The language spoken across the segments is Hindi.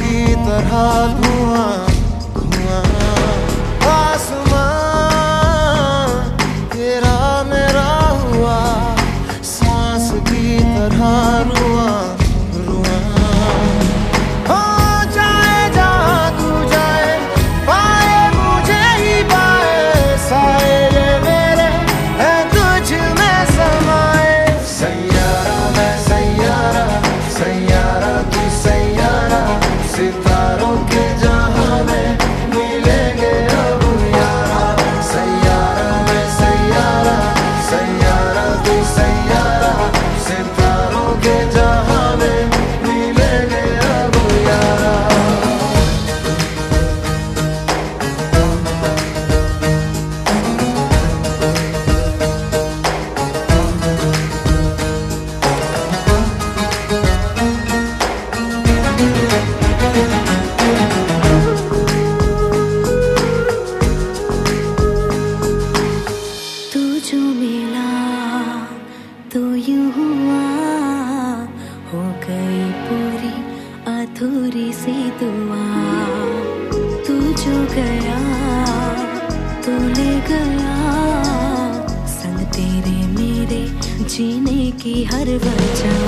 की तरह धुआँ। थोड़ी सी दुआ, तू जो गया तू ले गया। संग तेरे मेरे जीने की हर वजह।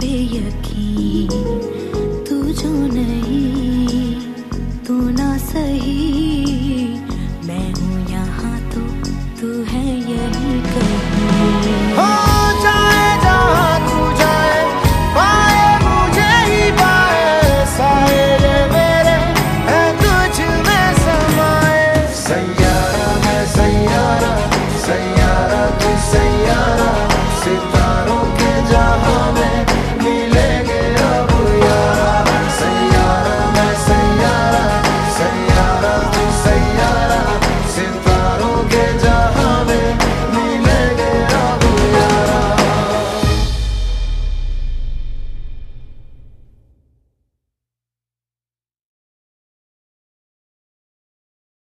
पे यकीन तू जो नहीं